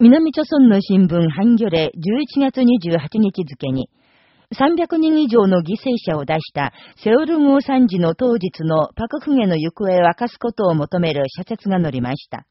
南朝村の新聞ハンギョレ11月28日付に、300人以上の犠牲者を出したセオル号惨事の当日のパクフゲの行方を明かすことを求める社説が載りました。